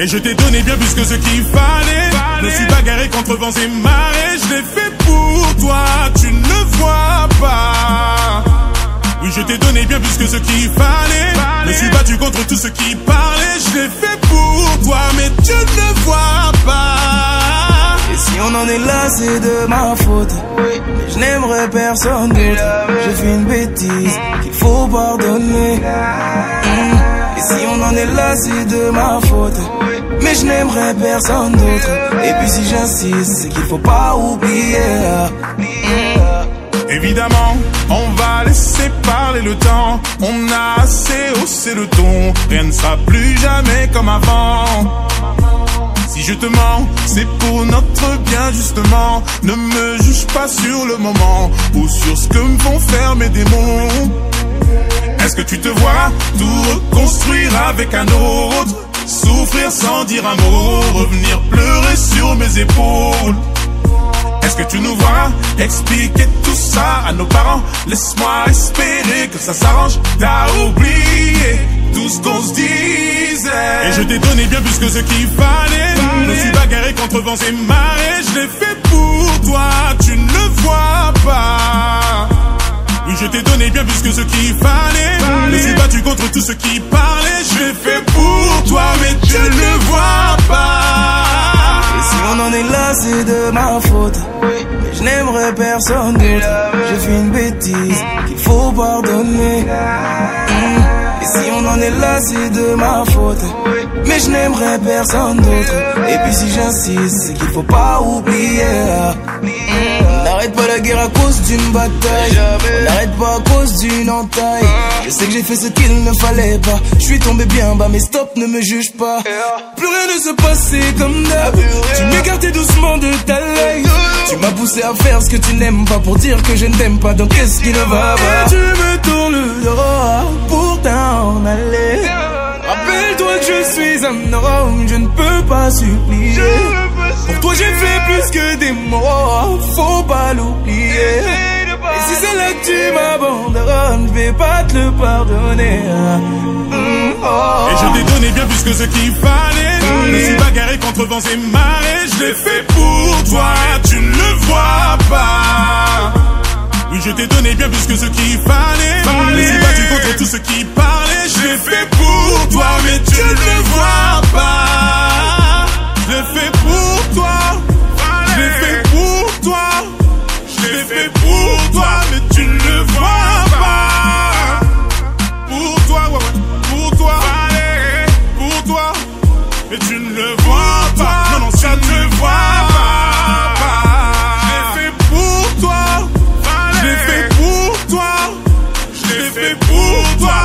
Et je t'ai donné bien plus que ce qu'il fallait. Je me suis bagarré contre vents et marées. Je l'ai fait pour toi, tu ne le vois pas. Oui, je t'ai donné bien plus que ce qu'il fallait. Je me suis battu contre tout ce qui parlait. Je l'ai fait pour toi, mais tu ne le vois pas. Et si on en est là, c'est de ma faute. Mais je n'aimerais personne d'autre. J'ai fait une bêtise qu'il faut pardonner. Est là, c'est de ma faute. Mais je n'aimerais personne d'autre. Et puis si j'insiste, c'est qu'il faut pas oublier. Évidemment, on va laisser parler le temps. On a assez haussé le ton. Rien ne sera plus jamais comme avant. Si je te mens, c'est pour notre bien justement. Ne me juge pas sur le moment ou sur ce que me font faire mes démons. Est-ce que tu te vois tout reconstruire avec un autre Souffrir sans dire un mot, revenir pleurer sur mes épaules? Est-ce que tu nous vois expliquer tout ça à nos parents? Laisse-moi espérer que ça s'arrange. T'as oublié tout ce qu'on se disait. Et je t'ai donné bien plus que ce qu'il fallait. Je me suis bagarré contre vents et marées. Je l'ai fait pour toi, tu ne le vois pas. Oui, je t'ai donné bien plus que ce qu'il fallait. Tout ce qui parlait. Je fait pour toi, mais tu ne le vois pas. Et si on en est là, c'est de ma faute. Mais je n'aimerais personne d'autre. J'ai fait une bêtise qu'il faut pardonner. Et si on en est là, c'est de ma faute. Mais je n'aimerais personne d'autre. Et puis si j'insiste, c'est qu'il faut pas oublier. À cause d'une bataille. On n'arrête pas à cause d'une entaille. Je sais que j'ai fait ce qu'il ne fallait pas. Je suis tombé bien bas, mais stop, ne me juge pas. Plus rien ne se passait comme d'hab. Tu m'écartais doucement de ta life. Tu m'as poussé à faire ce que tu n'aimes pas pour dire que je ne t'aime pas. Donc qu'est-ce qui ne va pas? Tu me tournes le dos pour t'en aller. Rappelle-toi que je suis un homme, je ne peux pas supplier. Pour toi j'ai fait plus que des mots, faut pas l'oublier. Vais pas te le pardonner. Mm, oh. Et je t'ai donné bien plus que ce qu'il fallait. Je me suis bagarré contre vents et marées. Je l'ai fait pour toi, tu ne le vois pas. Oui, je t'ai donné bien plus que ce qu'il fallait. Je me suis battu contre tout ce qui parlait. Je l'ai fait pour toi, mais tu ne le vois pas. Vois pas. Non, non, ça tu le vois pas. Je l'ai fait pour toi, je l'ai fait pour toi, je l'ai fait pour toi,